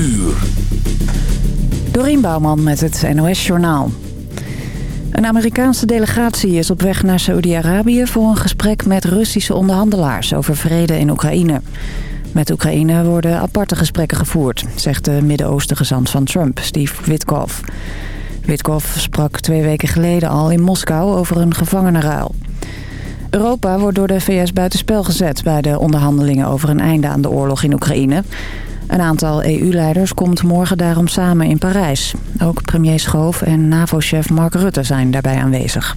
uur. Dorien Bouwman met het NOS Journaal. Een Amerikaanse delegatie is op weg naar Saudi-Arabië... voor een gesprek met Russische onderhandelaars over vrede in Oekraïne. Met Oekraïne worden aparte gesprekken gevoerd... zegt de Midden-Oosten gezant van Trump, Steve Witkoff. Witkoff sprak twee weken geleden al in Moskou over een gevangenenruil. Europa wordt door de VS buitenspel gezet... bij de onderhandelingen over een einde aan de oorlog in Oekraïne... Een aantal EU-leiders komt morgen daarom samen in Parijs. Ook premier Schoof en NAVO-chef Mark Rutte zijn daarbij aanwezig.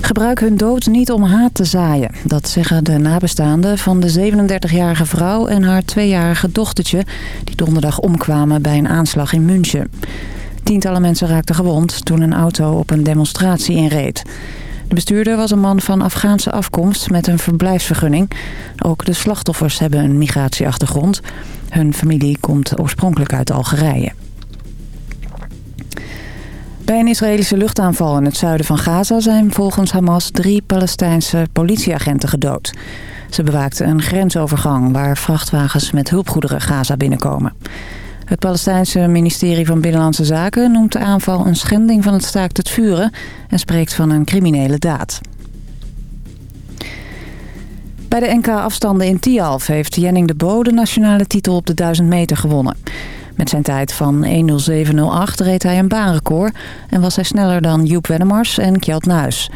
Gebruik hun dood niet om haat te zaaien. Dat zeggen de nabestaanden van de 37-jarige vrouw en haar tweejarige dochtertje... die donderdag omkwamen bij een aanslag in München. Tientallen mensen raakten gewond toen een auto op een demonstratie inreed. De bestuurder was een man van Afghaanse afkomst met een verblijfsvergunning. Ook de slachtoffers hebben een migratieachtergrond. Hun familie komt oorspronkelijk uit Algerije. Bij een Israëlische luchtaanval in het zuiden van Gaza zijn volgens Hamas drie Palestijnse politieagenten gedood. Ze bewaakten een grensovergang waar vrachtwagens met hulpgoederen Gaza binnenkomen. Het Palestijnse ministerie van Binnenlandse Zaken noemt de aanval een schending van het staakt het vuren en spreekt van een criminele daad. Bij de NK-afstanden in Tialf heeft Jenning de Bo de nationale titel op de 1000 meter gewonnen. Met zijn tijd van 1.07.08 reed hij een baanrecord en was hij sneller dan Joep Wennemars en Kjeld Nuis.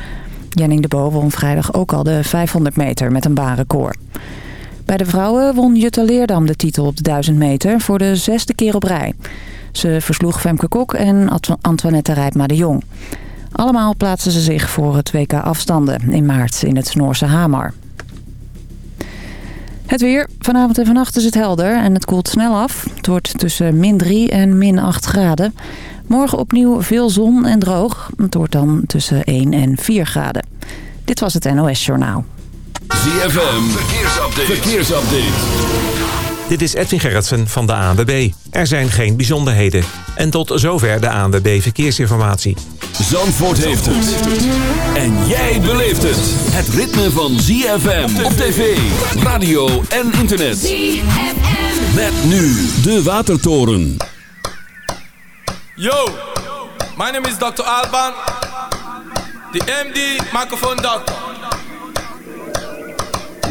Jenning de Bo won vrijdag ook al de 500 meter met een baanrecord. Bij de vrouwen won Jutta Leerdam de titel op de 1000 meter voor de zesde keer op rij. Ze versloeg Femke Kok en Antoinette Rijpma de Jong. Allemaal plaatsen ze zich voor het WK afstanden in maart in het Noorse Hamar. Het weer. Vanavond en vannacht is het helder en het koelt snel af. Het wordt tussen min 3 en min 8 graden. Morgen opnieuw veel zon en droog. Het wordt dan tussen 1 en 4 graden. Dit was het NOS Journaal. ZFM, verkeersupdate. verkeersupdate. Dit is Edwin Gerritsen van de ANWB. Er zijn geen bijzonderheden. En tot zover de ANWB Verkeersinformatie. Zandvoort heeft het. En jij beleeft het. Het ritme van ZFM op tv, radio en internet. ZFM. Met nu de Watertoren. Yo, my name is Dr. Alban. The MD microphone doctor.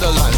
Hello,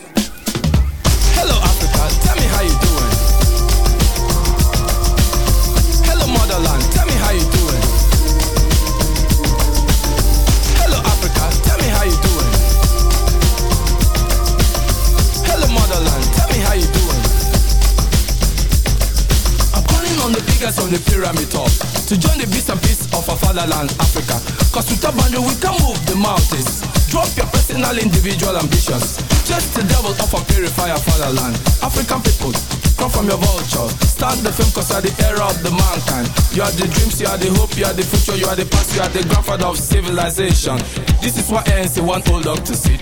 On the pyramid top To join the beast and peace of our fatherland, Africa Cause with a boundary we can move the mountains Drop your personal individual ambitions Just the devil of a purifier fatherland African people come from your vulture. Start the film cause you are the era of the mankind. You are the dreams, you are the hope, you are the future, you are the past, you are the grandfather of civilization. This is why ANC want old dog to sit.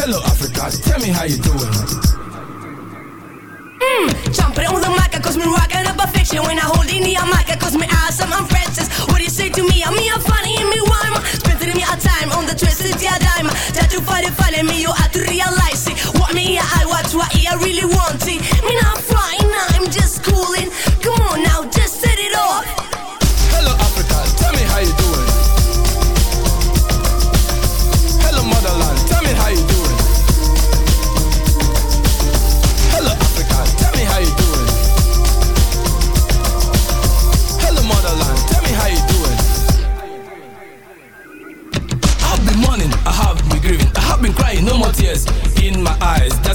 Hello, Africa, tell me how you doing. Mmm, jumping on the mic, cause me rockin' up a fiction. When I hold in the mic, cause me awesome, I'm Francis What you say to me? I'm me, I'm funny, and me rhyme. Spending me a time on the twisted yeah dime. Try to find it, find me, you have to realize it. What me, I watch, what I really want it. Me not flying, I'm just cooling. Come on now,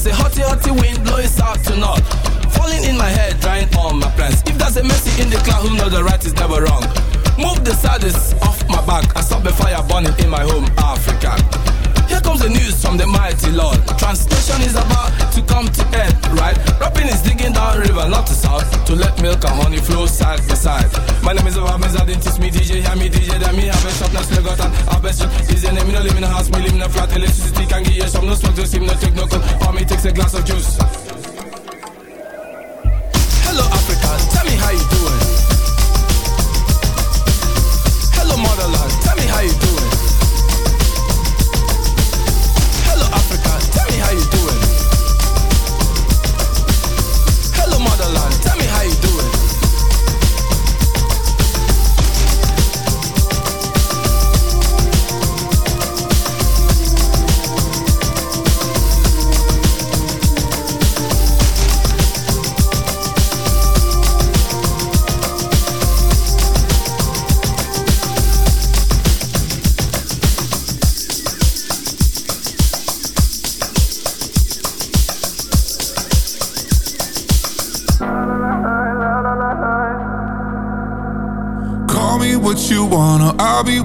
There's a hotty, hotty wind blowing south to north. Falling in my head, drying all my plans. If there's a mercy in the cloud, who knows the right is never wrong. Move the saddest off my back I stop the fire burning in my home, Africa. Here comes the news from the mighty Lord. Translation is about to come to end, right? Rapping is digging down river, not to south, to let milk and honey flow side by side. My name is Obamiz, I didn't teach me DJ, hear me DJ, then me have a shop, now still got an best shop. Your name, me no live in a house, me live in a flat, electricity can give you some, no smoke, just him, no take no cold, or me takes a glass of juice.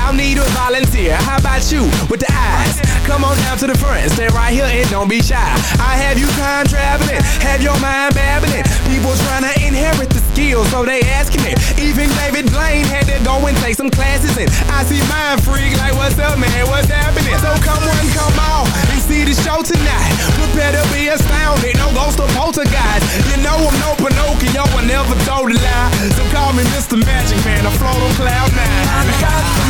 I'll need a volunteer. How about you with the eyes? Come on down to the front, stay right here and don't be shy. I have you time traveling, have your mind babbling. People trying to inherit the skills, so they asking it. Even David Blaine had to go and take some classes and I see mind freak like, what's up, man? What's happening? So come on, come on and see the show tonight. Prepare to be astounded, no ghost or poltergeist. You know I'm no Pinocchio, I never told a lie. So call me Mr. Magic Man, I float on cloud nine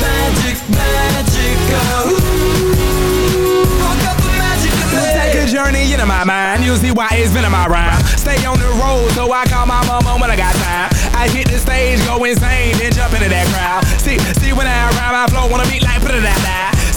magic. I got oh. the magic me. Take a journey into my mind. You'll see why it's been in my rhyme. Stay on the road, so I call my mama when I got time. I hit the stage, go insane, then jump into that crowd. See, see when I rhyme, I flow, wanna beat like put it that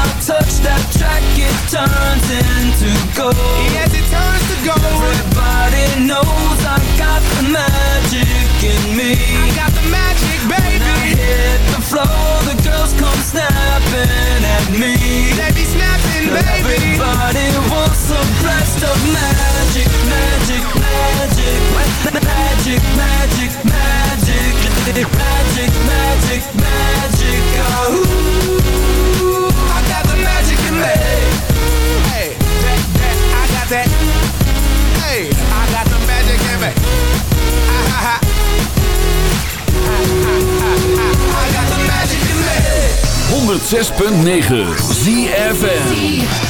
I touch that track, it turns into gold. Yes, it turns to gold. Everybody knows I got the magic 106.9 ZFN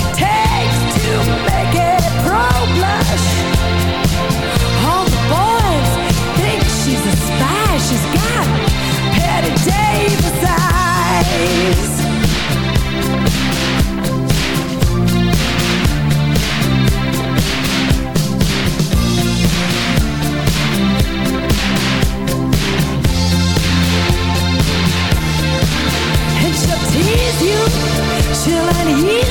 me.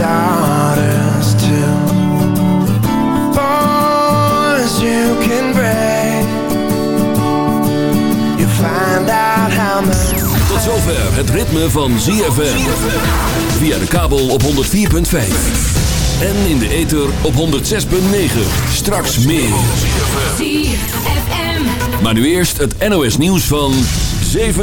daughters too. Boys you can break. You find out how much. Tot zover het ritme van ZFM. Via de kabel op 104.5. En in de ether op 106.9. Straks meer. ZFM. Maar nu eerst het NOS nieuws van 7